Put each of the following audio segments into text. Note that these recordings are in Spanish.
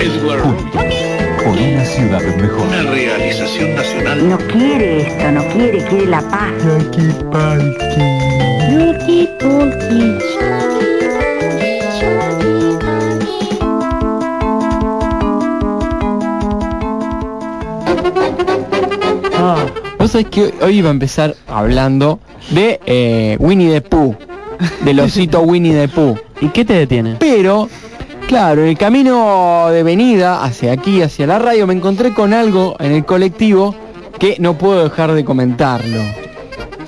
Edward, Por una ciudad mejor. una realización nacional. No quiere esto, no quiere, quiere la paz. Ah, Vos sabés que hoy iba a empezar hablando de eh, Winnie the Pooh, del osito Winnie the Pooh. ¿Y qué te detiene? Pero, claro, en el camino de venida hacia aquí, hacia la radio, me encontré con algo en el colectivo que no puedo dejar de comentarlo.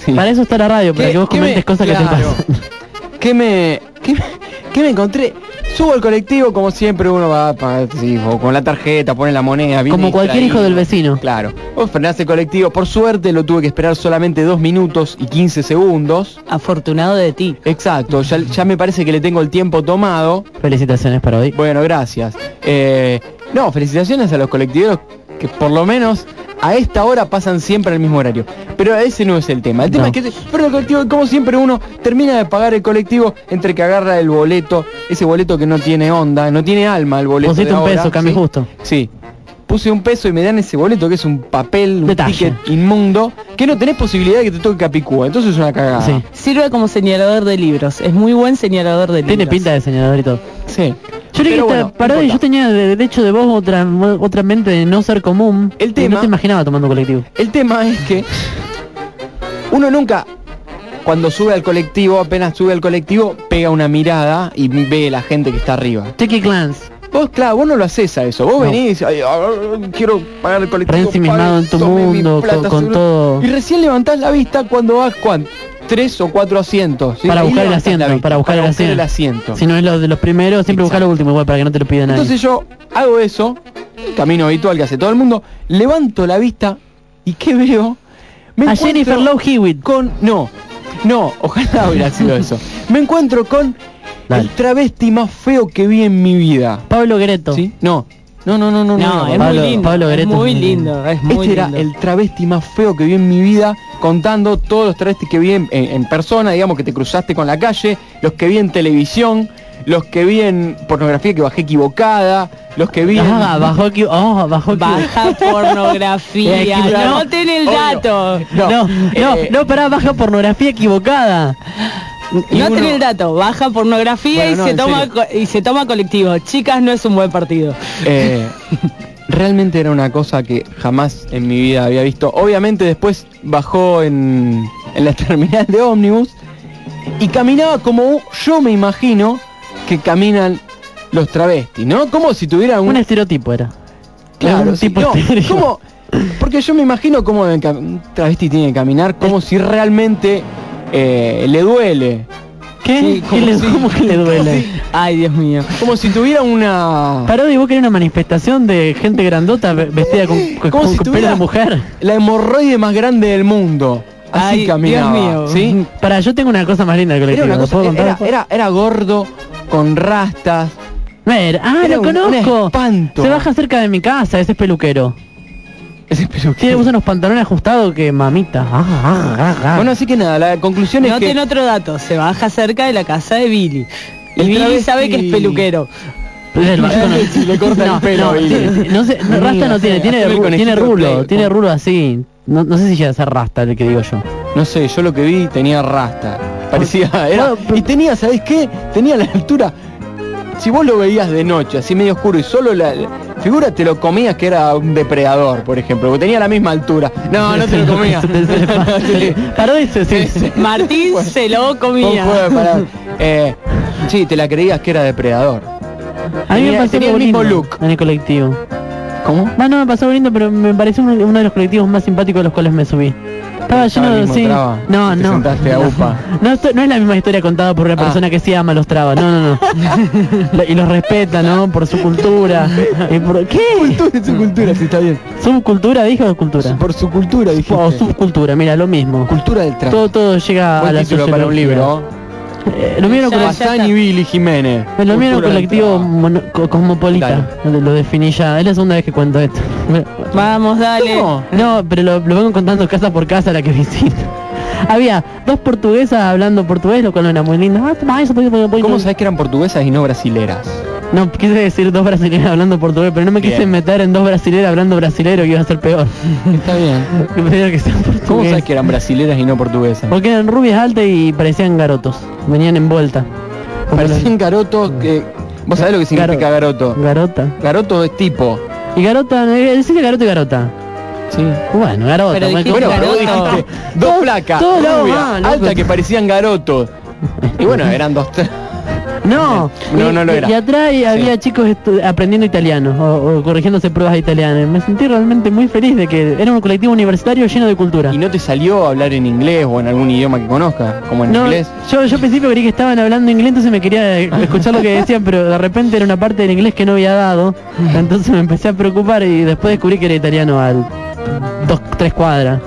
Sí. Para eso está la radio, para ¿Qué- que vos comentes me- cosas que te pasan. ¿Qué me, qué, me- qué me encontré? Subo al colectivo, como siempre uno va sí, con la tarjeta, pone la moneda. Como cualquier hijo del vecino. Claro. Vos frenás el colectivo. Por suerte lo tuve que esperar solamente dos minutos y 15 segundos. Afortunado de ti. Exacto, ya, ya me parece que le tengo el tiempo tomado. Felicitaciones para hoy. Bueno, gracias. Eh, no, felicitaciones a los colectiveros que por lo menos a esta hora pasan siempre al mismo horario. Pero ese no es el tema. El tema No. es que, pero el colectivo, como siempre uno termina de pagar el colectivo entre que agarra el boleto, ese boleto que no tiene onda, no tiene alma el boleto. Pusiste de un ahora, peso, cambio ¿sí? justo. Sí. Puse un peso y me dan ese boleto que es un papel, un Detalle. ticket inmundo, que no tenés posibilidad de que te toque Capicúa. Entonces es una cagada. Sí. Sirve como señalador de libros. Es muy buen señalador de libros. Tiene pinta de señalador y todo. Sí. Yo creí que esta parada yo tenía de, de hecho de vos otra otra mente de no ser común. El tema- no te imaginaba tomando colectivo. El tema es que uno nunca, cuando sube al colectivo, apenas sube al colectivo, pega una mirada y ve la gente que está arriba. Checky Clans. Vos, claro, vos no lo haces a eso. Vos No. venís, "Ay, ah, quiero pagar el colectivo. En tu mundo, plata, con- con seguro". todo. Y recién levantás la vista cuando vas, ¿cuánto? Tres o cuatro asientos. ¿sí? Para buscar el asiento, para buscar el asiento. Si no es lo de los primeros, siempre buscar lo último igual para que no te lo pida nadie. Entonces yo hago eso, camino habitual que hace todo el mundo, levanto la vista y ¿qué veo? Me a Jennifer Love Hewitt. con no, no, ojalá hubiera sido eso. Me encuentro con Dale. el travesti más feo que vi en mi vida. Pablo Greto. ¿Sí? No. No, no, no, no, No, es Pablo- muy lindo. Pablo es Greto muy es muy lindo. Es muy este era lindo. el travesti más feo que vi en mi vida, contando todos los travestis que vi en, en- en persona, digamos que te cruzaste con la calle, los que vi en televisión, los que vi en pornografía que bajé equivocada, los que vi en... Ah, bajó aquí. Oh, bajó. Baja pornografía. No tenés el dato. No, no, eh, no, pará, baja pornografía equivocada. No uno- tenés el dato. Baja pornografía Bueno, y, no, se toma y se toma colectivo. Chicas, no es un buen partido. Eh, realmente era una cosa que jamás en mi vida había visto. Obviamente después bajó en, en la terminal de ómnibus y caminaba como yo me imagino que caminan los travestis, ¿no? Como si tuvieran un... Un estereotipo era. claro, sí, tipo no, como- porque yo me imagino cómo un travesti tiene que caminar como si realmente eh, le duele. ¿Qué? Sí, ¿Qué como le, si- ¿Cómo que le duele? Ay, Dios mío. Como si tuviera una... Parodi, vos querés una manifestación de gente grandota ve- vestida con, con, Como con si pelo tuviera- de mujer. La hemorroide más grande del mundo. Así Ay, caminaba. Dios mío. ¿sí? Para, yo tengo una cosa más linda del Era colectivo. una ¿lo cosa, puedo contar era, era, era gordo, con rastas. Ver, ah, era lo un- un conozco. espanto. Se baja cerca de mi casa, ese es peluquero. Peluquero. Tiene usa unos pantalones ajustados que mamita. Ah, ah, ah. Bueno, así que nada, la conclusión es Noten que... otro dato. Se baja cerca de la casa de Billy. Y El Billy travesti- sabe que es peluquero. El no- le corta el pelo, no, Billy. no sé, no, rasta no tiene, tiene, tiene rulo, tiene rulo así. No, no sé si llega a ser rasta el que digo yo. No sé, yo lo que vi tenía rasta. Parecía... Era, y tenía, ¿sabés qué? Tenía la altura... Si vos lo veías de noche, así medio oscuro y solo la... figura te lo comías que era un depredador, por ejemplo, porque tenía la misma altura. No, no te lo comías. Sí. Sí. Martín se lo ¿Cómo comía. Eh, sí, te la creías que era depredador. A mí me pasó tenía el mismo look. en el colectivo. ¿Cómo? No, no me pasó lindo, pero me pareció uno, uno de los colectivos más simpáticos de los cuales me subí. Estaba lleno de... Sí. traba. No, no. sentaste a no. upa. No, no es la misma historia contada por una Ah. persona que sí ama los trabas. No, no, no. Y los respeta, ¿no? Por su cultura. Y por, ¿Qué? Cultura, su cultura, sí, está bien. ¿Subcultura dijo o cultura? Por su cultura, dijiste. O subcultura, mira, lo mismo. Cultura del trato. Todo, todo llega a la título para un libro. Eh, lo mío y Billy Jiménez. lo mío un colectivo mono- cosmopolita. Lo, lo definí ya. Es la segunda vez que cuento esto. Vamos, dale. ¿Cómo? No, pero lo, lo vengo contando casa por casa la que visito. Había dos portuguesas hablando portugués, lo cual no era muy lindo. Ah, ¿Cómo sabés que eran portuguesas y no brasileras? No, quise decir dos brasileños hablando portugués, pero no me quise meter en dos brasileños hablando brasilero, que iba a ser peor. Está bien. Que sean. ¿Cómo sabes que eran brasileras y no portuguesas? Porque eran rubias altas y parecían garotos. Venían en vuelta. Parecían garoto que... ¿Vos sabés lo que significa Garo- garoto? Garota. Garoto es tipo. Y garota, eh, decirle garota y garota. Sí. Bueno, garota. Pero bueno, dijiste Bueno, pero vos garoto. dijiste dos mal, loco. altas que parecían garotos. Y bueno, eran dos... No, No, lo era. Y atrás había chicos aprendiendo italiano o, o corrigiéndose pruebas de italiano. Me sentí realmente muy feliz de que era un colectivo universitario lleno de cultura. ¿Y no te salió a hablar en inglés o en algún idioma que conozcas? Como en No, inglés. yo, yo al principio creí que estaban hablando inglés, entonces me quería escuchar lo que decían, pero de repente era una parte del inglés que no había dado, entonces me empecé a preocupar y después descubrí que era italiano al dos, tres cuadras.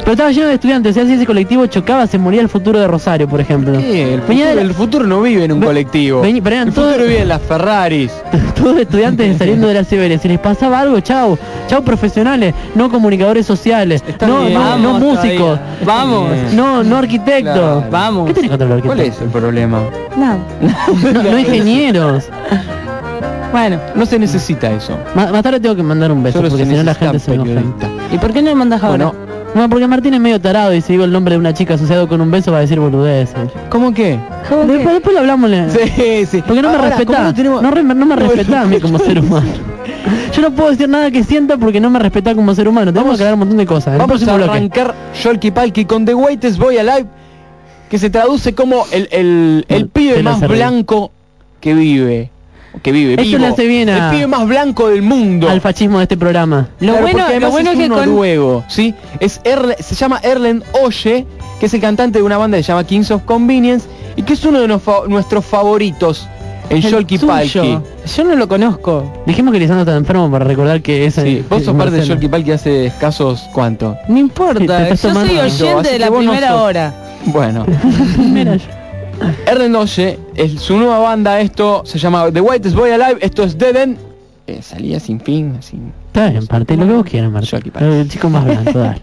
Pero estaba lleno de estudiantes, o sea, si ese colectivo chocaba, se moría el futuro de Rosario, por ejemplo. ¿Qué? El futuro, de- el futuro no vive en un Ve- colectivo. pero eran el todos- futuro vive en las Ferraris. Todos estudiantes saliendo de la Siberia. Si les pasaba algo, chau. Chau profesionales, no comunicadores sociales, Está no, bien. no, no músicos, todavía. Vamos. Bien. no, no arquitectos. Claro. Vamos. ¿Qué tenés contra los ¿Cuál arquitectos? es el problema? No. No, no ingenieros. Bueno, No se necesita eso. Más tarde tengo que mandar un beso Solo porque si no la gente se me ofende. ¿y por qué no mandas ahora? Bueno, No, porque Martín es medio tarado y si digo el nombre de una chica asociado con un beso va a decir boludeces. ¿cómo qué? ¿Cómo que? Después, después lo hablamos. Sí, sí. Porque no me respetás. ¿cómo no tenemos- No, re- no me respetás a mí como ser humano. Yo no puedo decir nada que sienta porque no me respetás como ser humano. Tenemos Vamos- que hablar un montón de cosas. En el Vamos próximo a bloque. arrancar Yolki Palki con The Whitest Boy Alive, que se traduce como el, el, el pibe más blanco que vive. Que vive, Esto vivo. le hace bien a- El pibe más blanco del mundo. Al fascismo de este programa. Lo Claro, bueno, lo bueno es que con... noruego, ¿sí? Es Erle- se llama Erlen Oye, que es el cantante de una banda que se llama Kings of Convenience y que es uno de nos fa- nuestros favoritos en el Yolki. Palki. Yo no lo conozco. Dijimos que Lisandro está enfermo para recordar que es Sí, vos que- sos parte de. Yolki Palki hace escasos cuánto. No importa. estás Yo soy oyente de la vos primera sos- hora. Bueno. Oye, es su nueva banda, esto se llama The Whitest Boy Alive, esto es Dead End. Eh, salía sin fin, así. Está bien, parte lo que vos quieras, Martín. Yo aquí para- El chico más blanco, dale.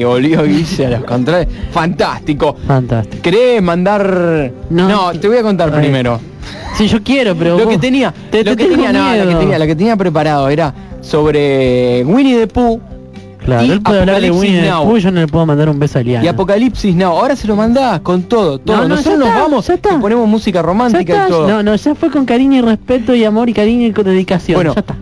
Que volvió Guille a los controles. Fantástico. Fantástico. ¿Querés mandar...? No. No, te voy a contar A primero. Sí, yo quiero, pero Lo vos- que tenía, te- lo te que tenía, no, lo que tenía, lo que tenía preparado era sobre Winnie the Pooh Claro, y él puede hablar de Winnie the Now. Pooh, yo no le puedo mandar un beso a Liana. y Apocalipsis Now. Ahora se lo mandás con todo, todo. No, no, Nosotros nos está, vamos ya está. y ponemos música romántica y todo. No, no, ya fue con cariño y respeto y amor y cariño y con dedicación. Bueno, ya está.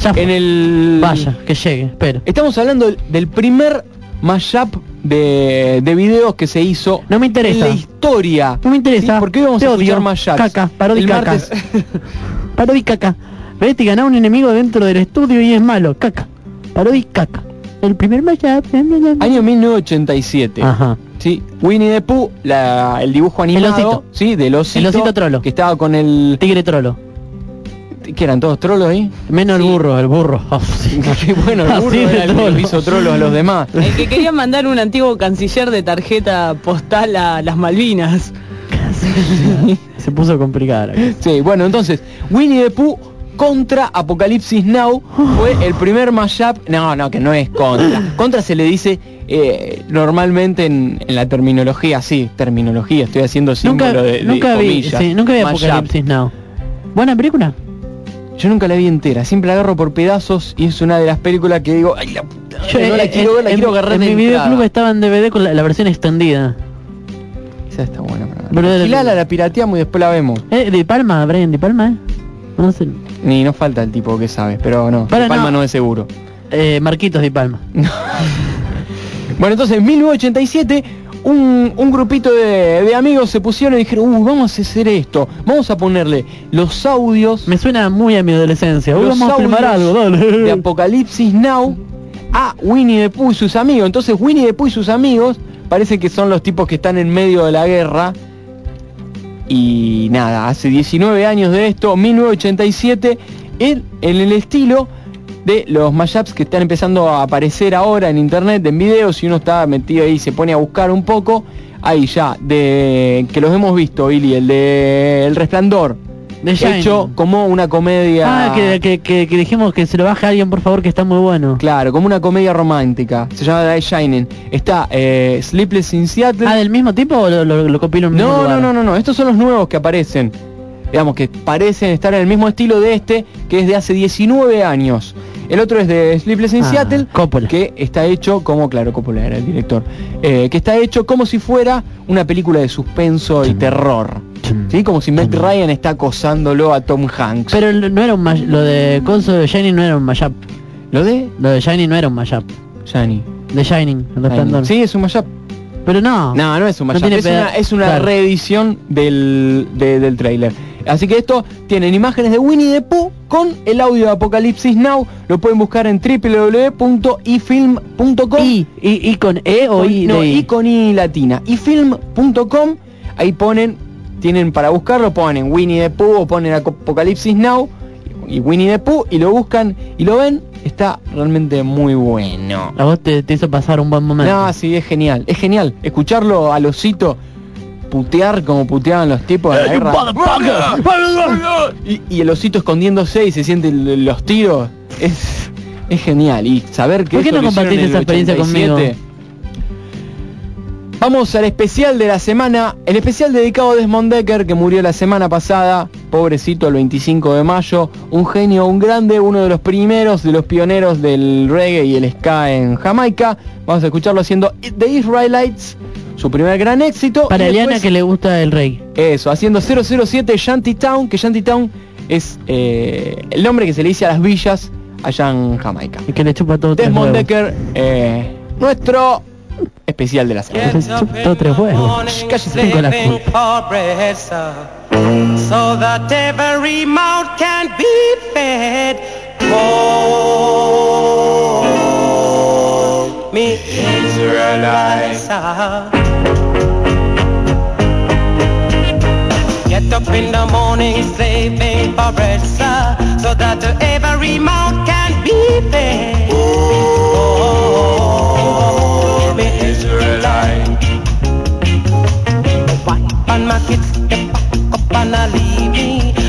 Ya fue. En el Vaya, que llegue, espero. Estamos hablando del primer mashup de, de videos que se hizo No me interesa. en la historia. No me interesa. ¿Sí? ¿Por qué vamos Te a escuchar mashups? Caca, parodi El caca. Parodi caca. Vete, ganá un enemigo dentro del estudio y es malo. Caca. Parodi caca. El primer mashup. Año 1987. Ajá. Sí, Winnie the Pooh, la- el dibujo animado, osito. sí, del osito, El osito trolo. que estaba con el Tigre trolo. Que eran todos trolos ahí. Menos el burro, el burro. Qué bueno, el burro era el que hizo trolos a los demás. El que quería mandar un antiguo canciller de tarjeta postal a las Malvinas. Se puso complicada. Sí, bueno, entonces, Winnie the Pooh contra Apocalipsis Now fue el primer mashup. No, no, que no es contra. Contra se le dice eh, normalmente en, en la terminología, sí, terminología, estoy haciendo símbolo Nunca, de, de nunca vi, comillas. sí, nunca vi. Apocalipsis Now. Buena película. Yo nunca la vi entera, siempre la agarro por pedazos y es una de las películas que digo, ay, la puta, Yo, no la quiero ver, la en, quiero agarrar en de mi entrada. videoclub estaba en DVD con la, la versión extendida. Esa está buena. para ver. La pirateamos y después la vemos. Eh, de Palma, Brian de Palma, ¿eh? No sé. Ni nos falta el tipo que sabe, pero no, Para, de Palma no. no es seguro. Eh, Marquitos de Palma. Bueno, entonces en 1987 un, un grupito de, de amigos se pusieron y dijeron, uh, vamos a hacer esto, vamos a ponerle los audios Me suena muy a mi adolescencia. Los vamos a filmar algo, dale. de Apocalipsis Now a Winnie the Pooh y sus amigos. Entonces Winnie the Pooh y sus amigos parece que son los tipos que están en medio de la guerra. Y nada, hace 19 años de esto, 1987, en, en el estilo de los mashups que están empezando a aparecer ahora en internet, en videos, si uno está metido ahí y se pone a buscar un poco, ahí ya, de que los hemos visto, Billy, el de El Resplandor, De hecho como una comedia... Ah, que, que, que, que dijimos que se lo baje a alguien, por favor, que está muy bueno. Claro, como una comedia romántica. Se llama The Shining. Está eh, Sleepless in Seattle. Ah, ¿del mismo tipo o lo, lo, lo copiaron en un mismo no, no, no, no, no. Estos son los nuevos que aparecen. Digamos que parecen estar en el mismo estilo de este, que es de hace 19 años. El otro es de Sleepless in Ah, Seattle, Coppola. que está hecho como, claro, Coppola era el director, eh, que está hecho como si fuera una película de suspenso y terror. ¿Sí? Como si Meg Ryan está acosándolo a Tom Hanks. Pero no era un lo de Conso de Shining no era un mashup. ¿Lo de? Lo de Shining no era un mashup. Shani. De Shining, el resplandor. Sí, es un mashup. Pero no. No, no es un mashup, es, una, es una claro. reedición del, de- del tráiler. Así que esto tienen imágenes de Winnie the Pooh con el audio de Apocalipsis Now. Lo pueden buscar en www.ifilm.com. Y, y, y con E o I no, I. y con I latina. ifilm.com. Ahí ponen, tienen para buscarlo, ponen Winnie the Pooh o ponen Apocalipsis Now y Winnie the Pooh y lo buscan y lo ven. Está realmente muy bueno. A vos te, te hizo pasar un buen momento. No, sí, es genial, es genial. Escucharlo al osito putear como puteaban los tipos de la guerra. Y, y el osito escondiéndose y se sienten los tiros. Es, es genial. Y saber que ¿Por qué eso no compartiste esa experiencia 87. Vamos al especial de la semana, el especial dedicado a Desmond Decker que murió la semana pasada, pobrecito el 25 de mayo, un genio, un grande, uno de los primeros, de los pioneros del reggae y el ska en Jamaica. Vamos a escucharlo haciendo The Israelites, su primer gran éxito. Para Eliana después- que le gusta el rey. eso, haciendo 007 Shantytown, que Shantytown es eh, el nombre que se le dice a las villas allá en Jamaica. Y que le chupa todo Desmond. Decker, eh, nuestro especial de la semana. Todo tres huevos. Cállese. La so that every mouth can be fed. Me Israelite. up in the morning saving for bread, sir, so that every mouth can be fed. Oh, oh, oh, oh, oh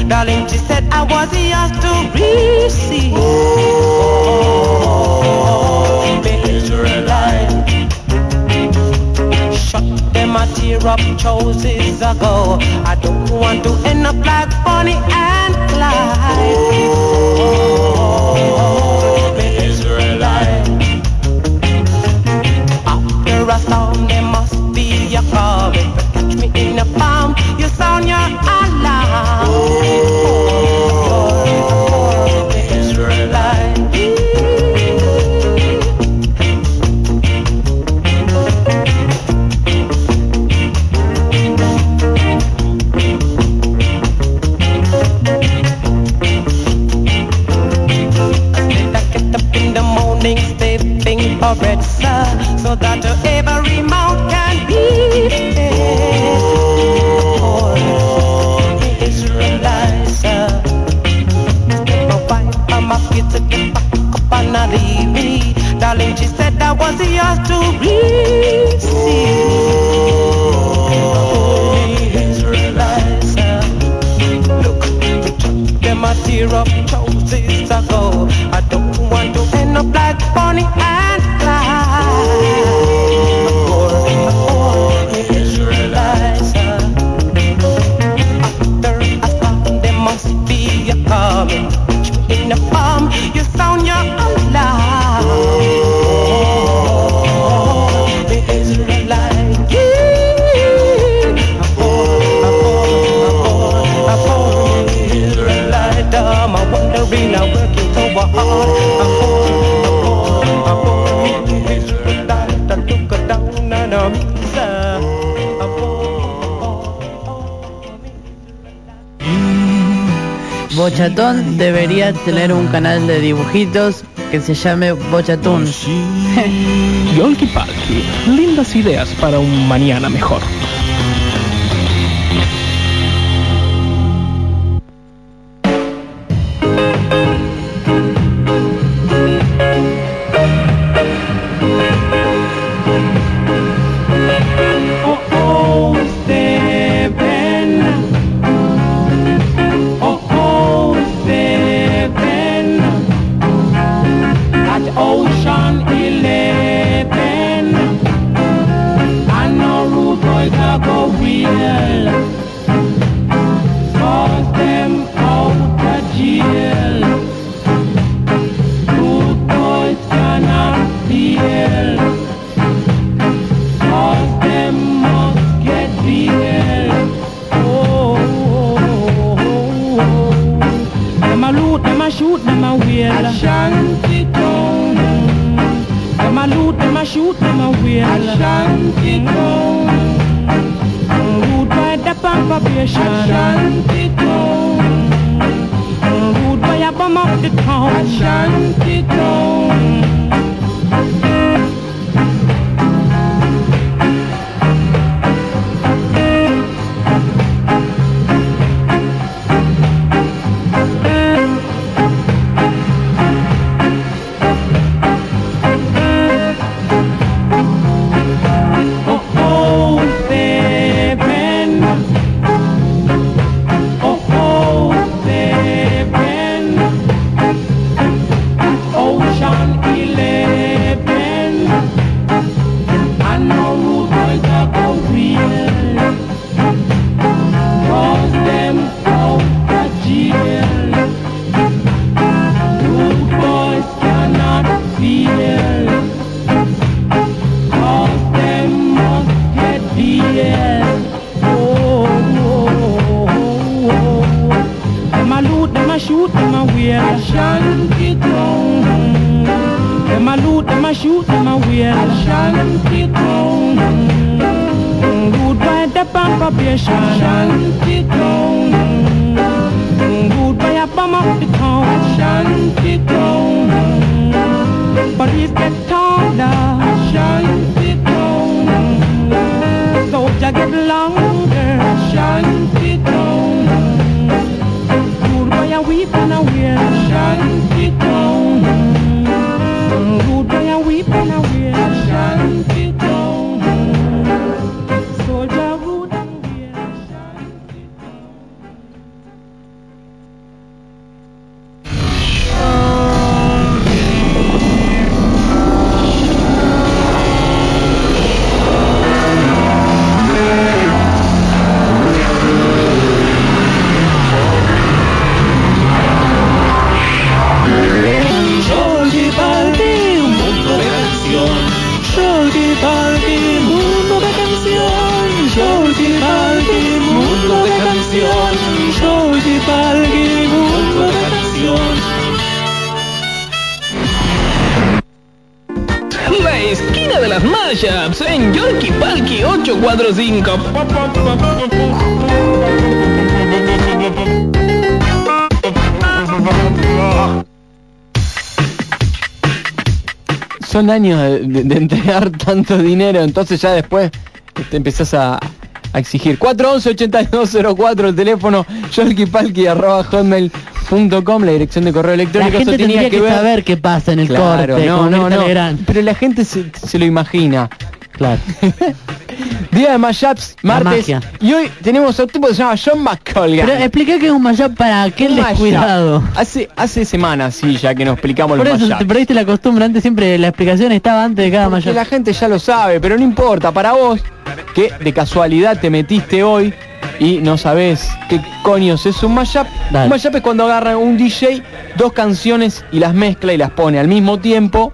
Darling, she said I was yours to receive. Oh. Up choices ago. I don't want to end up like Bonnie and Clyde. Oh, Israelite. After a storm, there must be a calm. If you catch me in a palm, you sound your alarm. Oh, so that every mouth can be fed. Oh, here to get up and leave me. Darling, she said I was yours to receive. Oh, Israelites. Look, them a tear up Bochatón debería tener un canal de dibujitos que se llame Bochatún. Yolki Palki, lindas ideas para un mañana mejor. Wheel. Shanty town. Them a loot, them a shoot, them a wheel. Shanty town. Rude by the probation. Shanty town. Rude by a bum up the town. Shanty town. Son años de, de- de entregar tanto dinero, entonces ya después te empezás a, a exigir. 411-8204 el teléfono, yorkipalki arroba hotmail.com, la dirección de correo La electrónico. gente eso tenía tendría que, ver. saber qué pasa en el Claro, corte. no, no, no. Pero la gente se, se lo imagina. Claro. Día de Mashups, martes. Y hoy tenemos a un tipo que se llama John McColgan. Pero explica que es un mashup para aquel descuidado. Hace, hace semanas, sí, ya que nos explicamos Por los eso te mashups. perdiste la costumbre, antes siempre la explicación estaba antes de cada Porque mashup. la gente ya lo sabe, pero no importa. Para vos, que de casualidad te metiste hoy y no sabés qué coños es un mashup. Dale. Un mashup es cuando agarra un DJ dos canciones y las mezcla y las pone al mismo tiempo.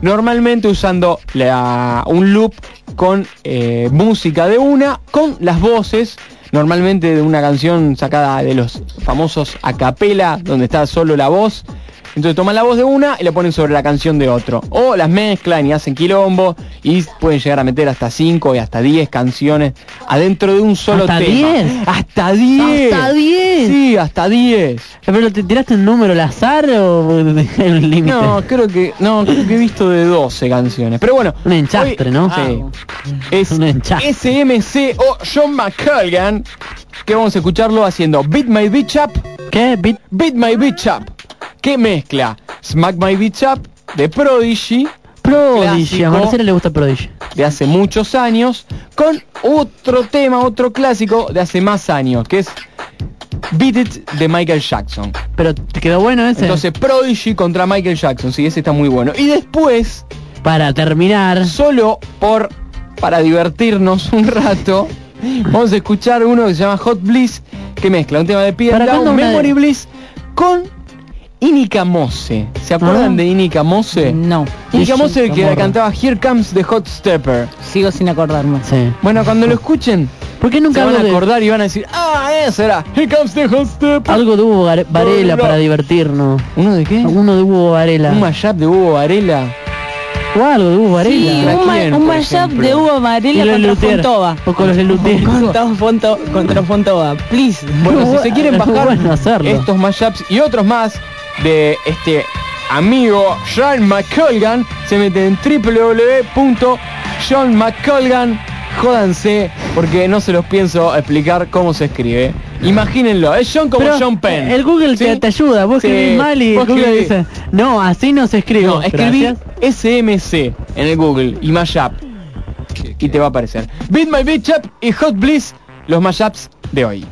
Normalmente usando la- un loop con eh, música de una, con las voces, normalmente de una canción sacada de los famosos a capela, donde está solo la voz. Entonces toman la voz de una y la ponen sobre la canción de otro. O las mezclan y hacen quilombo y pueden llegar a meter hasta 5 y hasta 10 canciones adentro de un solo ¿Hasta tema. 10? ¡Hasta 10! ¡Hasta 10! Sí, hasta 10. ¿Pero te tiraste un número al azar o el límite? No, creo que no, creo que he visto de 12 canciones. Pero bueno, Un enchastre, hoy- ¿no? Sí. Es Un enchastre. SMC o John McColgan que vamos a escucharlo haciendo Beat My Bitch Up, ¿Qué? Bit Beat My Bitch Up, que mezcla Smack My Bitch Up de Prodigy Prodigy. A. Marcela le gusta Prodigy. de hace muchos años con otro tema, otro clásico de hace más años, que es Beat It de Michael Jackson. Pero te quedó bueno ese. Entonces Prodigy contra Michael Jackson, sí, ese está muy bueno. Y después para terminar, solo por para divertirnos un rato vamos a escuchar uno que se llama Hot Bliss que mezcla un tema de ¿Para Down, de- Memory Bliss con Inika Mose ¿se acuerdan Ah. de Inika Mose? No, Inika Mose que la cantaba Here Comes the Hot Stepper sigo sin acordarme. sí. bueno cuando lo escuchen ¿Por qué se nunca van a de, acordar y van a decir ah eso era Here Comes the Hot Stepper algo de Hugo Gare- Varela No. para divertirnos? ¿uno de qué? Alguno de Hugo Varela. un mashup de Hugo Varela O algo de Hugo Sí, Varela. un, ma- quién, un mashup ejemplo? de Hugo Varela contra. Fontova. O con los de Luthier. Contra, Fonto, contra Fontova, please. Bueno, si se quieren bajar bueno hacerlo. estos mashups y otros más de este amigo Sean McColgan, se meten en www.johnmccolgan. Jódanse, porque no se los pienso explicar cómo se escribe. Imagínenlo, es John como Pero John Penn. El Google te, ¿Sí? te ayuda, vos Sí, escribís mal y vos Google dice, no, así no se escribe. No, escribí Gracias. SMC en el Google y mashup y te va a aparecer. Beat My Bitch Up y Hot Bliss, los mashups de hoy.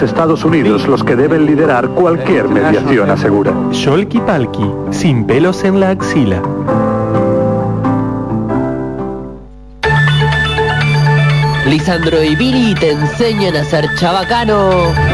Los Estados Unidos los que deben liderar cualquier mediación asegura. Sholky Palki, sin pelos en la axila. Lisandro y Viri te enseñan a ser chabacano.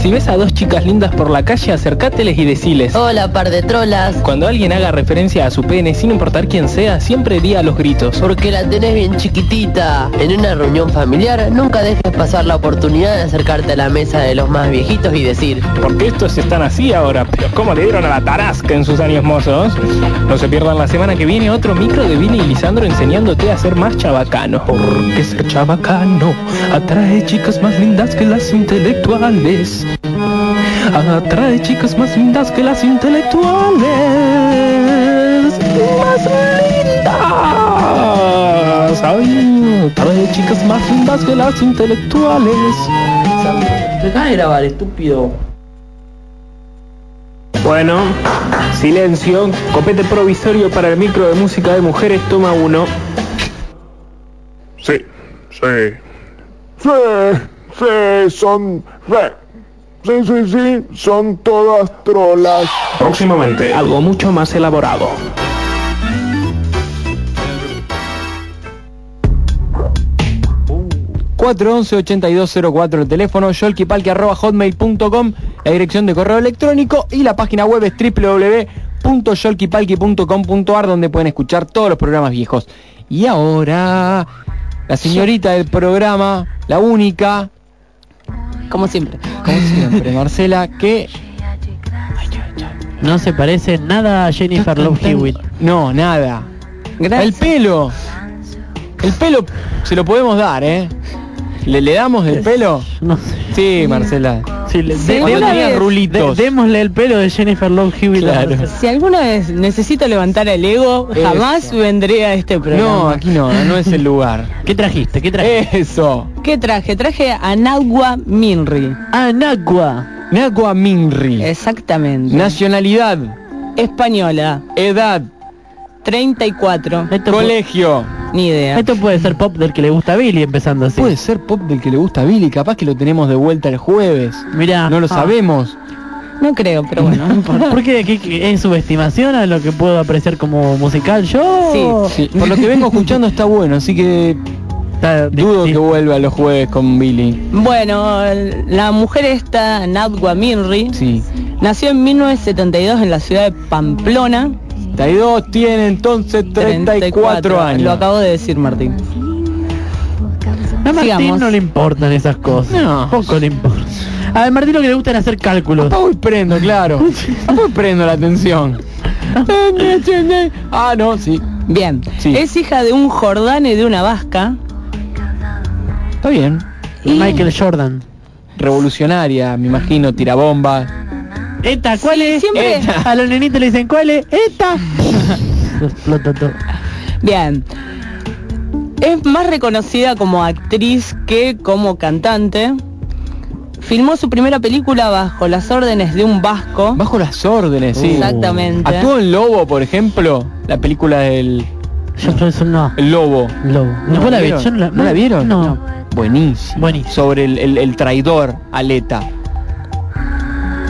Si ves a dos chicas lindas por la calle, acércateles y deciles. Hola, par de trolas. Cuando alguien haga referencia a su pene, sin importar quién sea, siempre di a los gritos. Porque la tenés bien chiquitita. En una reunión familiar, nunca dejes pasar la oportunidad de acercarte a la mesa de los más viejitos y decir. Porque estos están así ahora, pero ¿cómo le dieron a la tarasca en sus años mozos? No se pierdan la semana que viene otro micro de Vini y Lisandro enseñándote a ser más chabacano. Porque ser chabacano atrae chicas más lindas que las intelectuales. Atrae chicas más lindas que las intelectuales. Más lindas. Ay, atrae chicas más lindas que las intelectuales. Deja de grabar, estúpido. Bueno, silencio. Copete provisorio para el micro de música de mujeres, toma uno. Sí, sí. Sí, sí, son... Sí, sí, sí, son todas trolas. Próximamente, algo mucho más elaborado. Uh. 411-8204 el teléfono, yolkipalki.hotmail.com la dirección de correo electrónico y la página web es www.yolkipalki.com.ar donde pueden escuchar todos los programas viejos. Y ahora, la señorita del programa, la única, Como siempre. como siempre, Marcela, que No se parece nada a Jennifer Love Hewitt. no, nada. Gracias. El pelo, el pelo se lo podemos dar, ¿eh? ¿Le, le damos el pelo? No sé. Sí, Marcela. Sí, le- una démosle- vez. rulitos. de- démosle el pelo de Jennifer Love Hewitt. Claro. Si alguna vez necesito levantar el ego, Eso. jamás vendré a este programa. No, aquí no, no es el lugar. ¿Qué trajiste? ¿Qué trajiste? Eso. ¿Qué traje? Traje a Nagua Minri. Anagua. Nagua Minri. Exactamente. Nacionalidad. Española. Edad. 34. Esto, pu- Colegio. Ni idea. esto puede ser pop del que le gusta a Billy empezando así. Puede ser pop del que le gusta a Billy, capaz que lo tenemos de vuelta el jueves. Mirá. No lo Ah. sabemos. No creo, pero bueno. no importa. ¿Por qué? ¿Qué- qué- ¿Es subestimación a lo que puedo apreciar como musical yo? Sí, por lo que vengo escuchando está bueno, así que Está- dudo que vuelva los jueves con Billy. Bueno, la mujer esta, Nagua Minri, Sí. nació en 1972 en la ciudad de Pamplona. 32 tiene entonces 34, años. Lo acabo de decir, Martín. A Martín Sigamos. no le importan esas cosas. No. Poco le importa. A ver, Martín lo que le gusta es hacer cálculos. Apago y prendo, claro. Apago y prendo la atención. ah, no, sí. Bien. Sí. Es hija de un jordano y de una vasca. Está bien. Y- Michael Jordan. Revolucionaria, me imagino, tirabombas. ¿Esta cuál es? siempre- Esta. A los nenitos le dicen ¿cuál es? ¡Esta! Lo explota todo. Bien. Es más reconocida como actriz que como cantante. Filmó su primera película bajo las órdenes de un vasco. Bajo las órdenes, sí. Exactamente. Actuó en Lobo, por ejemplo, la película del Yo por eso no. el Lobo. Lobo. ¿No ¿No, la vieron? No ¿No la vieron? No. Buenísimo. Buenísimo. Sobre el, el- el traidor Aleta.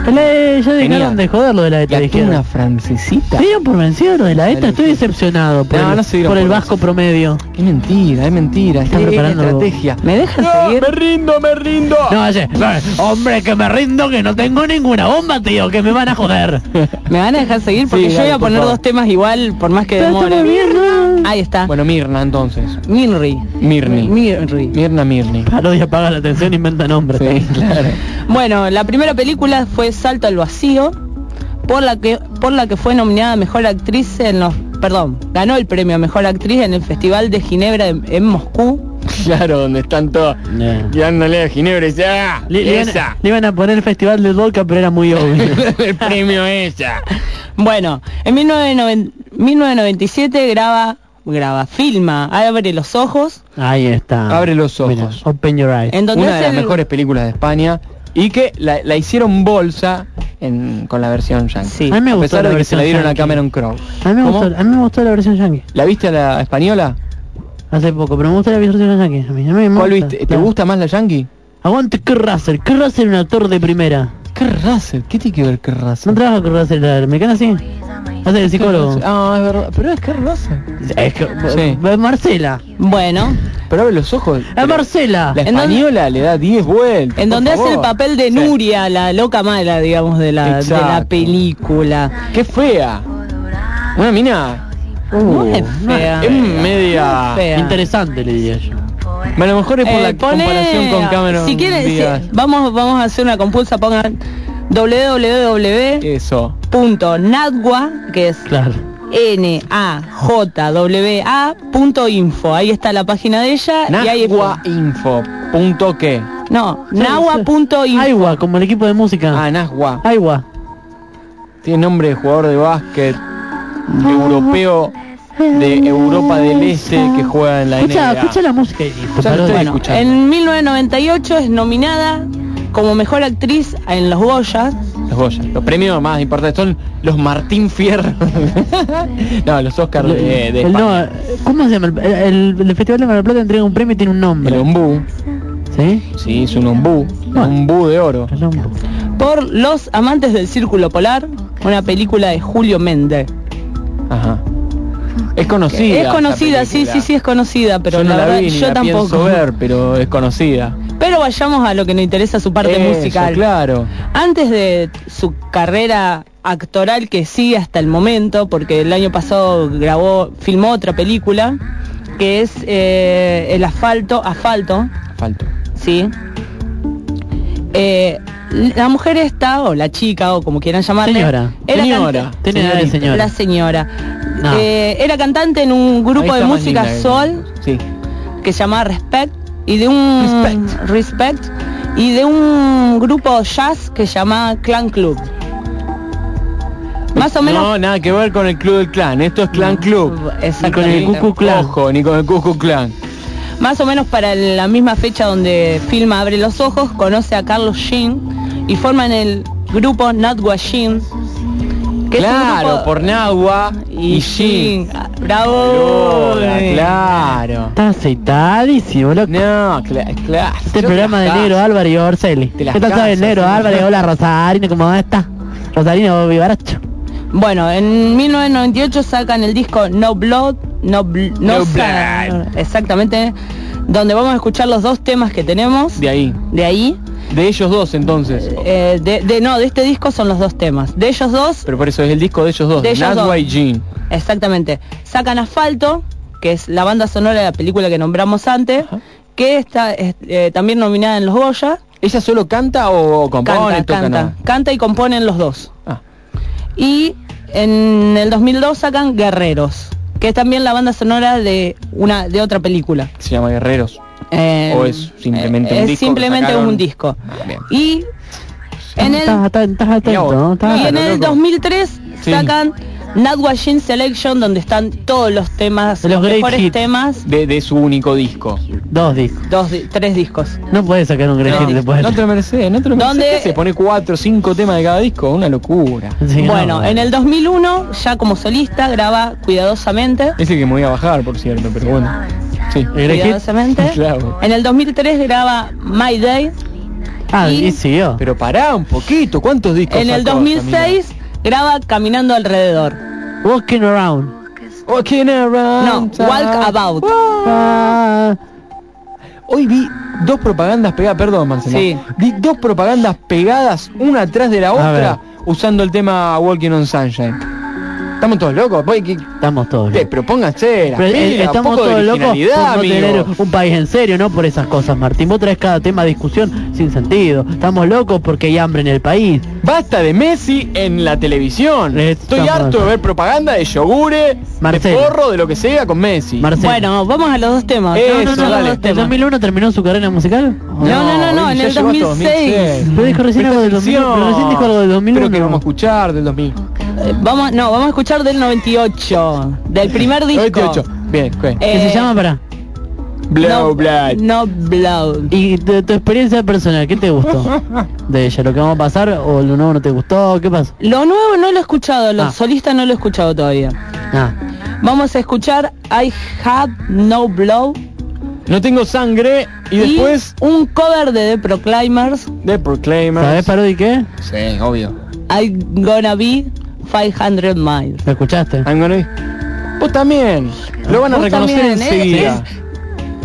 La- ya dejaron de joder lo de la ETA, dijeron. una francesita. ¿Se dieron por vencido lo de la ETA? Estoy decepcionado por No, el, no se dieron por el por vasco promedio. Es mentira, es mentira. Están Es preparando estrategia. ¿Me dejan No, seguir? me rindo, me rindo. No, oye, hombre, que me rindo, que no tengo ninguna bomba, tío, que me van a joder. ¿Me van a dejar seguir? Porque Sí, yo dale, voy a poner dos temas igual, por más que demore. Ahí está. Bueno, Mirna entonces. Minri. Mirni. Minri. Mirna Mirni. Parodia apaga la atención, inventa nombres. Sí, claro. Bueno, la primera película fue Salto al Vacío, por la que por la que fue nominada a Mejor Actriz en los... Perdón, ganó el premio a Mejor Actriz en el Festival de Ginebra en, en Moscú. Claro, donde están todos Yeah. dándole a Ginebra y dice, ¡ah! Le, le iban, ¡Esa! le iban a poner el festival del vodka, pero era muy obvio. el premio esa. Bueno, en 1990 1997 graba, graba, filma, abre los ojos, Ahí está. Abre los ojos. Mira, open your eyes. en donde Una de las el- mejores películas de España y que la, la hicieron bolsa en- con la versión yankee. Sí. A mí me a gustó pesar la de que se la dieron a. Cameron Crowe. A mí, me gustó, a mí me gustó la versión yankee. ¿La viste a la española? Hace poco, pero me gusta la versión yankee. A mí, a mí me ¿Cuál gusta. viste? ¿Te gusta más la yankee? Aguante Kurt Russell. Kurt Russell es un actor de primera. ¿Qué Russell? ¿Qué tiene que ver qué Russell? ¿No trabaja Kurt Russell el americano así? Hace el psicólogo. Ah, es verdad. Pero es que Russell. Es que, Sí. eh, Marcela. Bueno, Pero abre los ojos. La Pero Marcela. La ¿En dónde- española le da 10 vueltas. en por donde hace el favor. papel de Sí. Nuria, la loca mala, digamos, de la, de la Exacto. película. ¡Qué fea! Una mina. No Uh, es fea. Es media. Fea. Interesante, le diría yo. Bueno, a lo mejor es por Eh, la comparación con Cameron Si quieren, si- vamos, vamos a hacer una compulsa, pongan Eso. www.nadwa, que es Claro. N-A-J-W-A punto info. Ahí está la página de ella. y ahí Nahua.info. ¿Punto qué? No, nahua.info. Aiwa, como el equipo de música. Ah, Nahua. Aiwa. Tiene nombre de jugador de básquet europeo de Europa del Este que juega en la Escucha, NBA. escucha la música Bueno, en 1998 es nominada como mejor actriz en los Goya. Los Goya. Los premios más importantes son los Martín Fierro. no, los Oscars de, de El- no. ¿Cómo se llama? El, el- el Festival de Mar del Plata entrega un premio y tiene un nombre. El ombú. ¿Sí? Sí, es un ombú. Un ombú de oro. El nombre. Por Los Amantes del Círculo Polar, una película de Julio Méndez. Ajá. Es conocida. es conocida, sí, sí, sí, es conocida, pero yo no la, la, verdad vi, ni yo la tampoco. ver, pero es conocida. Pero vayamos a lo que nos interesa su parte Eso, musical. claro. Antes de su carrera actoral que sigue hasta el momento, porque el año pasado grabó, filmó otra película, que es eh, El Asfalto, Asfalto, Falto. sí. Eh, la mujer esta, o la chica, o como quieran llamarle, Señora. era Señora. señora. la señora. No. Eh, era cantante en un grupo de música Sí. que se llama Respect y de un Respect. y de un grupo jazz que se llama Clan Club. Más o menos No, nada que ver con el Club del Clan. Esto es Clan Club. Exactamente. Con el Cucu Clan. Ojo, ni con el Cucu Clan. Más o menos para la misma fecha donde filma Abre los Ojos, conoce a Carlos Jean y forman el grupo Natwa que un Claro, grupo- por Nagua y y. Ah, Bravo. Claro. Está aceitadísimo, loco. No, cla- claro. Este programa de Negro Álvaro y Orselli. ¿Qué tal sabe el casas, Negro sí. Álvaro? Hola Rosarino, ¿cómo está? Rosarino Vivaracho. Bueno, en 1998 sacan el disco No Blood, No, Bl- no No Sa- Blood. exactamente, donde vamos a escuchar los dos temas que tenemos De ahí. de ahí. De ellos dos entonces. Eh, de, de- no, de este disco son los dos temas. De ellos dos, Pero por eso es el disco de ellos dos. De ellos dos. Jean. exactamente. Sacan Asfalto, que es la banda sonora de la película que nombramos antes, que está es, eh, también nominada en los Goya. ¿Ella solo canta o compone? Canta, toca canta, nada? canta y componen los dos. Ah. Y en el 2002 sacan Guerreros, que es también la banda sonora de una de otra película. Se llama Guerreros. Eh, ¿O es simplemente un es disco simplemente un disco. Bien. Y en el, Estás estás- estás atento, vos. ¿no? Estás y en atento. el 2003 Sí. sacan Jean Selection, donde están todos los temas, los los great mejores temas, De, de su único disco. Dos discos. dos, di- tres discos. No puedes sacar un great No. hit después. No te lo mereces, no te lo mereces. ¿Dónde- ¿Qué Se pone cuatro, cinco temas de cada disco, una locura. Sí, no, bueno, en el 2001, ya como solista, graba Cuidadosamente. Es el que me voy a bajar, por cierto, pero bueno. Sí. Cuidadosamente. Claro. En el 2003 graba My Day. Ah, y- y siguió. Pero pará un poquito, ¿cuántos discos En el sacó, 2006 graba Caminando Alrededor. Walking around. Walking around No, Walk About. Ah, Hoy vi dos propagandas pegadas, perdón Marcela. Sí. Vi dos propagandas pegadas una atrás de la otra usando el tema Walking on Sunshine. ¿Estamos todos locos? Voy, que, estamos todos. eh, pero pónganse la Pero, eh, estamos de todos locos por no tener un país en serio, no por esas cosas, Martín. Vos traes cada tema a discusión sin sentido. Estamos locos porque hay hambre en el país. Basta de Messi en la televisión. Estoy Estamos- harto de ver propaganda de yogure, Marcelo. de porro, de lo que sea con Messi. Marcelo. Bueno, vamos a los dos temas. Eso, Vamos a los dale. dos ¿En temas. 2001 terminó su carrera musical? No, no, no, no, en el llegó hasta 2006. Pero dijo recién algo del 2000, pero recién dijo algo del 2001. Pero que vamos a escuchar del 2000. Eh, Vamos, no, vamos a escuchar del 98, del primer disco. 98. Bien, ¿qué? ¿Qué Eh, se llama para? Blow no, Blood. No Blood. Y de tu experiencia personal, ¿qué te gustó? De ella, lo que vamos a pasar o lo nuevo no te gustó, ¿qué pasa? Lo nuevo no lo he escuchado, los Ah. solistas no lo he escuchado todavía. Ah, Vamos a escuchar I Have No Blow No tengo sangre y, después un cover de The Proclaimers, de Proclaimers. ¿sabés Parodi qué? Sí, obvio. I Gonna Be 500 Miles. ¿Lo escuchaste? Vos también. Lo van a Vos reconocer también, ¿eh? enseguida.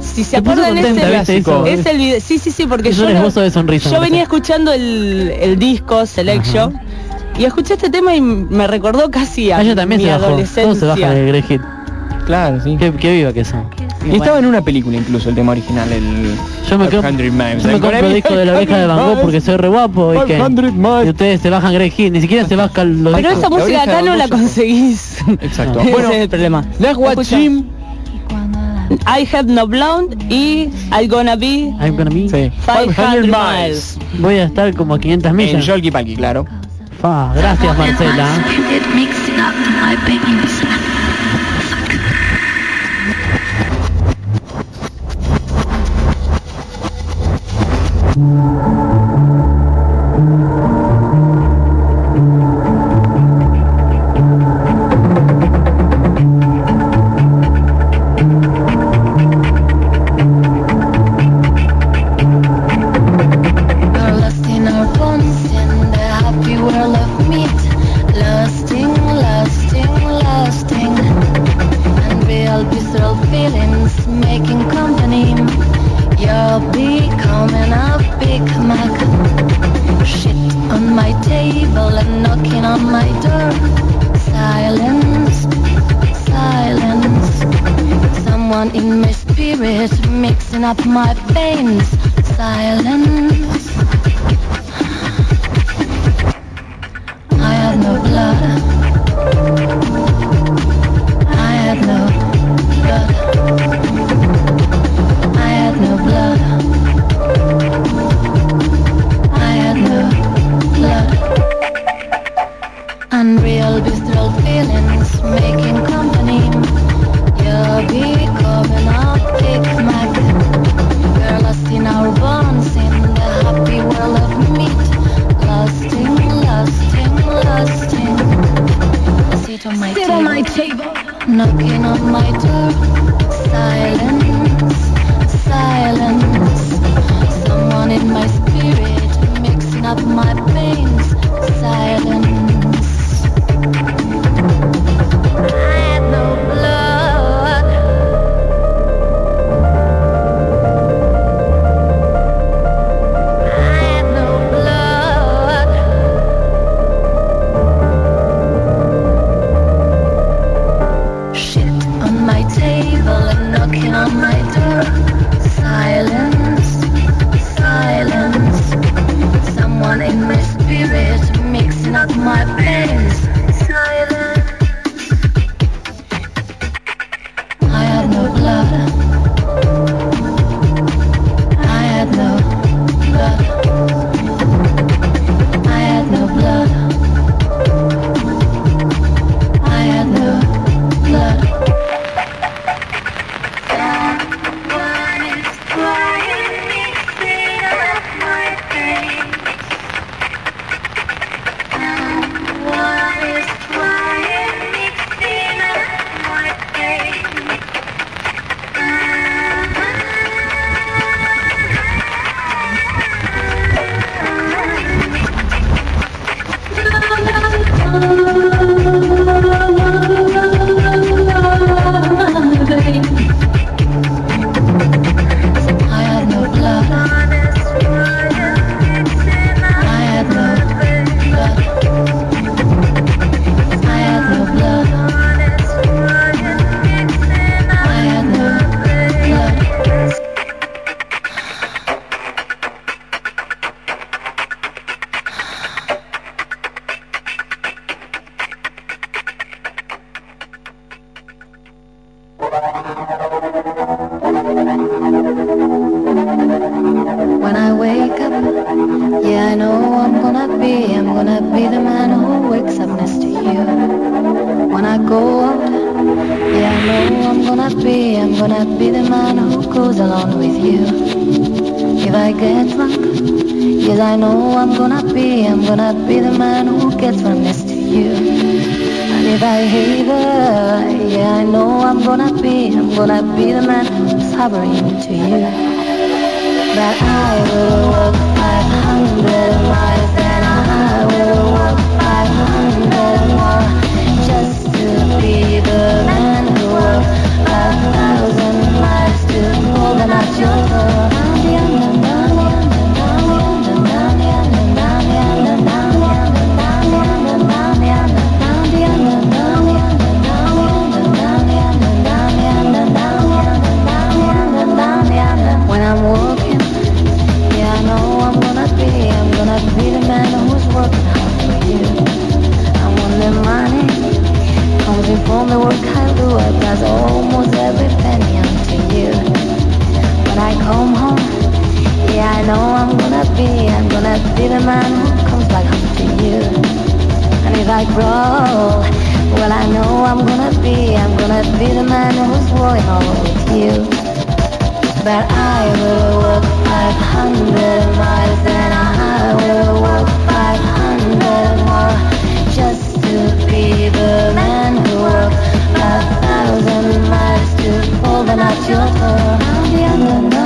Si se acuerdan ese, ¿viste? Hizo- es el video, sí, sí, sí, porque yo, un lo- esbozo de sonrisa, yo me venía escuchando el, el disco Selection y escuché este tema y me recordó casi a Ah, ella también mi se bajó. Todo se baja del Grey Hit. Claro, sí. Qué, qué viva que son. Y estaba en una película incluso el tema original, el Yo me, 500 Miles. yo me I'm gonna compro be el disco de la oveja de Van Gogh 500 porque soy re guapo y, que, 500 miles. y ustedes se bajan Grey Hit, ni siquiera se bajan los Pero discos. esa música oreja acá no la conseguís. Exacto. Ese Bueno, es el problema. Let's watch him. I have no blonde y I gonna be I'm gonna be- Sí. 500 miles. Voy a estar como a 500 En millas. Jolky Palky, claro. Fa, gracias Marcela. on my Sit table. on my table. Knocking on my door. Silence, silence. Someone in my gets when this to you. And if I hate her, yeah, I know I'm gonna be, I'm gonna be the man who's hovering to you. But I will. might be the man who comes back home to you. And if I grow, well I know I'm gonna be, I'm gonna be the man who's going home with you. But I will walk 500 miles and I will walk 500 more just to be the man who walked a thousand miles to hold them at your door. I'm the other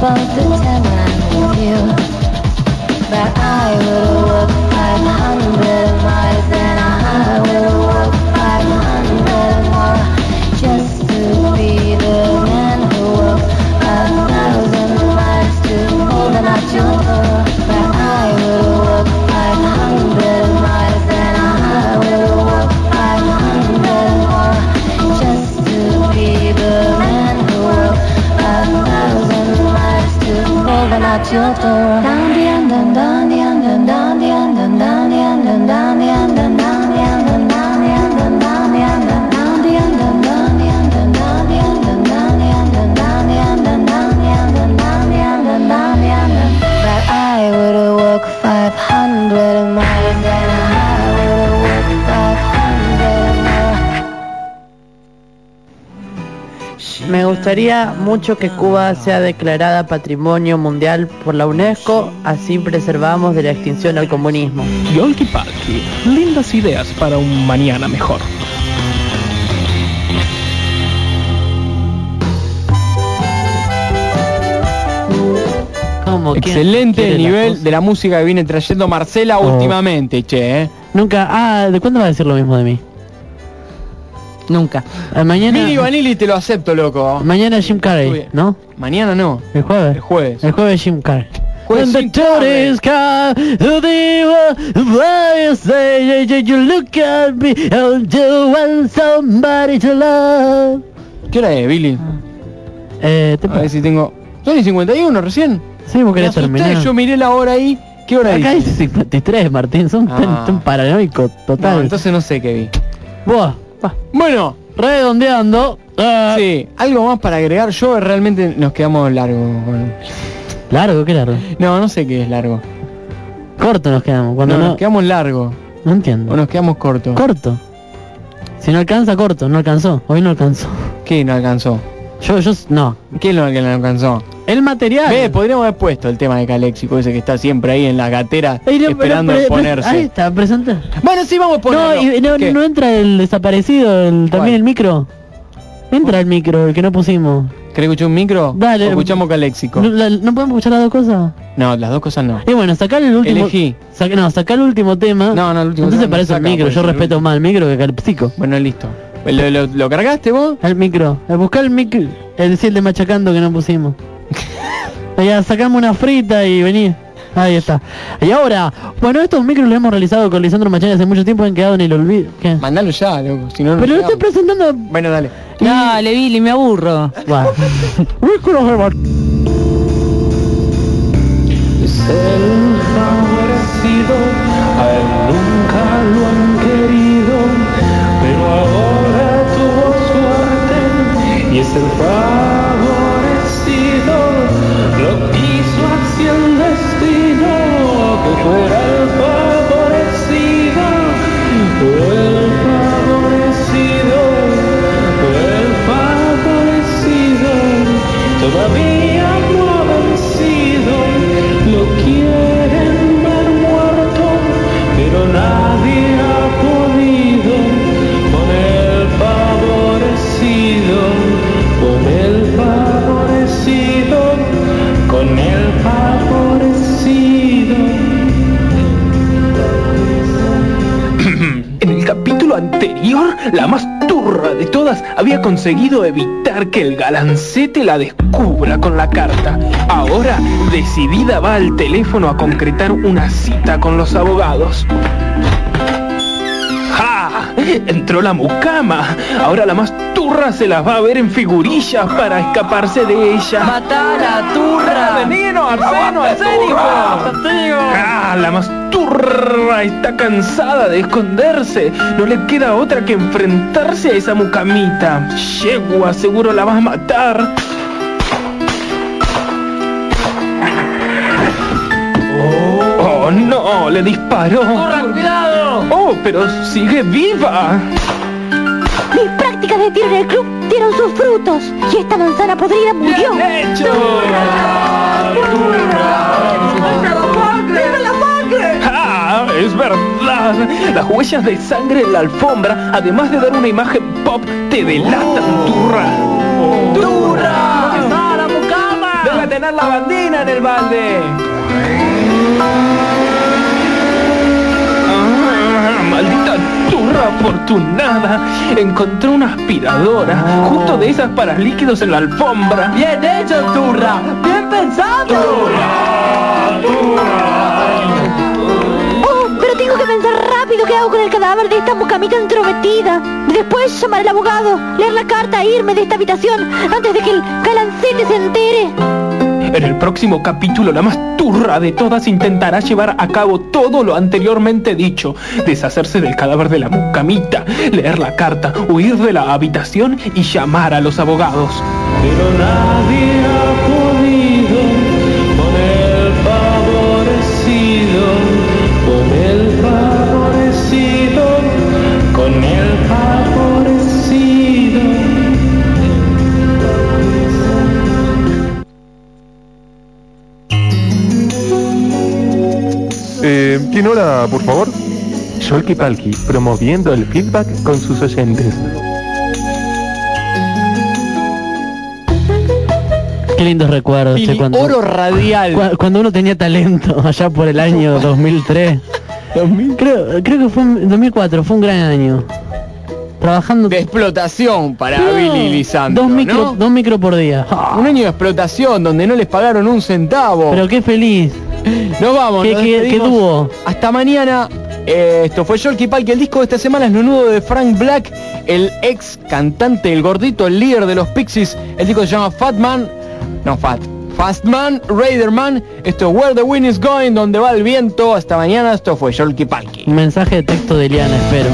with you. That I will walk 500 miles at your door. Down and down gustaría mucho que Cuba sea declarada Patrimonio Mundial por la UNESCO, así preservamos de la extinción al comunismo. Yolki Palki, lindas ideas para un mañana mejor. ¿Cómo? ¿Quién Excelente el nivel de la música que viene trayendo Marcela Oh. últimamente, che, ¿eh? Nunca, ah, ¿de cuándo va a decir lo mismo de mí? Nunca. Ah, mañana, Mili Vanilli te lo acepto, loco. mañana Jim Carrey, ¿no? Mañana no, El jueves. el jueves. El jueves Jim Carrey. When the tourists come to the world, why you say you- look at me and you want somebody to love. ¿Qué hora es, Billy? Eh, te A ver si tengo... Son y 51 recién. Sí, vos querés terminar. yo miré la hora ahí. ¿Qué hora Acá dice? dice 53, Martín, son tan, Ah. tan paranoico total. No, entonces no sé qué vi. Buah, va, Bueno, redondeando. ah, sí, algo más para agregar. Yo realmente nos quedamos largos. con- Largo, qué largo. No, no sé qué es largo. Corto nos quedamos. Cuando No, no, nos quedamos largos. no entiendo. O nos quedamos cortos. Corto. Si no alcanza, corto. No alcanzó. Hoy no alcanzó. ¿Qué no alcanzó? Yo, yo, no. ¿Qué no que no alcanzó? El material. Ve, podríamos haber puesto el tema de Caléxico, ese que está siempre ahí en la gatera Ey, no, esperando pero- pero- ponerse. Ahí está, presenta. Bueno, sí, vamos a No, ponerlo. y no, ¿Qué? no entra el desaparecido, el, ¿Cuál? también el micro. Entra el micro, el que no pusimos. ¿Querés escuchar un micro? Dale. ¿O escuchamos Caléxico? ¿No, la- ¿no podemos escuchar las dos cosas? No, las dos cosas no. Y bueno, sacar el último... Elegí. saca- no, sacar el último tema. No, no, el último Entonces tema parece no el saca, micro. Yo respeto más el micro que al psico. Bueno, listo. ¿Lo, lo, lo cargaste vos? El micro. Buscar el micro. El sí, el de machacando que no pusimos. Ya, sacamos una frita y vení. Ahí está. Y ahora, bueno, estos micros los hemos realizado con Lisandro Machani hace mucho tiempo, han quedado en el olvido. ¿Qué? Mandalo ya, loco. Si no, no Pero lo estoy presentando... Bueno, dale. Dale, Billy, me aburro. Bueno. es el favorecido. Lo quiso así el destino, que fuera el favorecido, el favorecido, el favorecido. Todavía anterior, la más turra de todas había conseguido evitar que el galancete la descubra con la carta. Ahora, decidida va al teléfono a concretar una cita con los abogados. ¡Ja! Entró la mucama. Ahora la más turra se las va a ver en figurillas para escaparse de ella. ¡Mata a la turra! ¡Veneno, Arseno, Arsénico! ¡Ah! La más turra está cansada de esconderse. No le queda otra que enfrentarse a esa mucamita. Yegua, seguro la vas a matar. Oh, oh, no, le disparó. cuidado! Oh, pero sigue viva. Mis prácticas de tiro en el club dieron sus frutos y esta manzana podrida murió. ¡Bien hecho! Las huellas de sangre en la alfombra, además de dar una imagen pop, te delatan, turra. ¡Turra! ¡Está la mucama! Debe tener la bandina en el balde. Ah, maldita turra afortunada. Encontré una aspiradora, justo de esas para líquidos en la alfombra. ¡Bien hecho, turra! ¡Bien pensado! Oh, rápido qué hago con el cadáver de esta mucamita entrometida. Después llamar al abogado, leer la carta e irme de esta habitación antes de que el galancete se entere. En el próximo capítulo, la más turra de todas intentará llevar a cabo todo lo anteriormente dicho. Deshacerse del cadáver de la mucamita, leer la carta, huir de la habitación y llamar a los abogados. Pero nadie Eh, ¿Quién hora, por favor? Sholky Palki, promoviendo el feedback con sus oyentes. Qué lindos recuerdos. che, cuando, oro radial. cua- cuando uno tenía talento, allá por el año 2003. Creo, creo que fue en 2004, fue un gran año. Trabajando... De explotación para No, Billy Lisandro, dos micro, ¿no? dos micro por día. Un año de explotación donde no les pagaron un centavo. Pero qué feliz. Nos vamos, ¿Qué- nos qué- despedimos. qué dúo? Hasta mañana. Eh, esto fue Palki. El disco de esta semana es lo nuevo de Frank Black, el ex cantante, el gordito, el líder de los Pixies. El disco se llama Fat Man. No, Fat. Fast Man, Raider Man. Esto es Where the Wind is Going, donde va el viento. Hasta mañana. Esto fue Jolky Palki. Un mensaje de texto de Eliana, espero.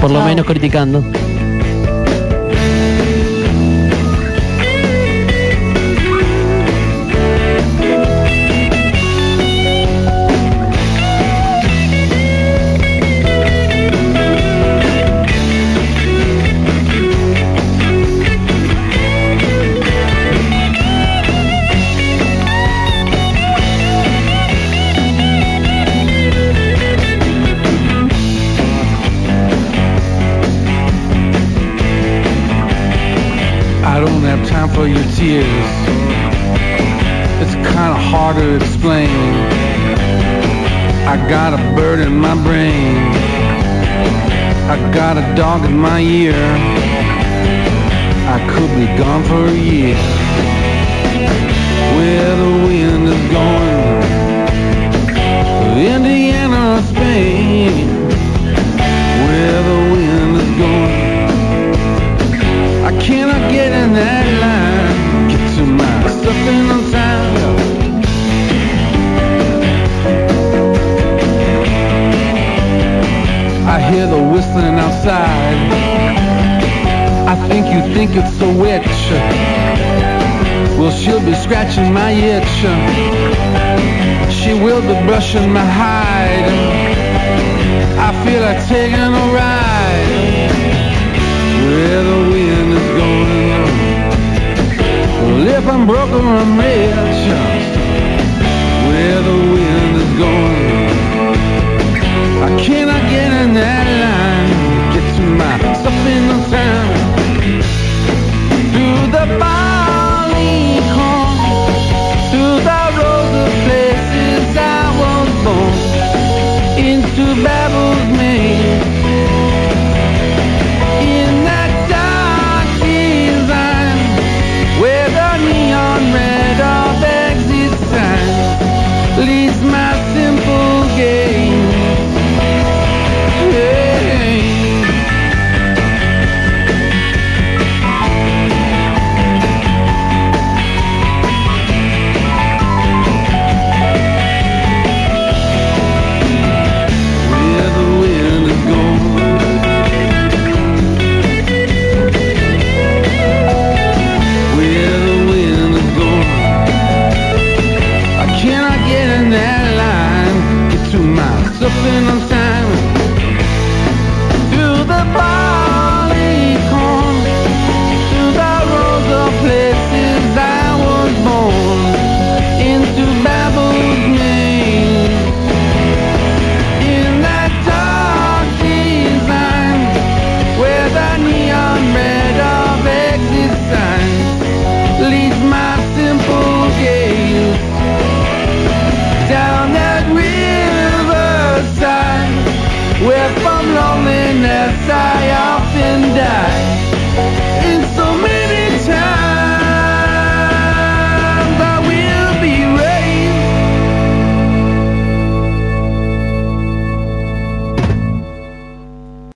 Por lo menos criticando.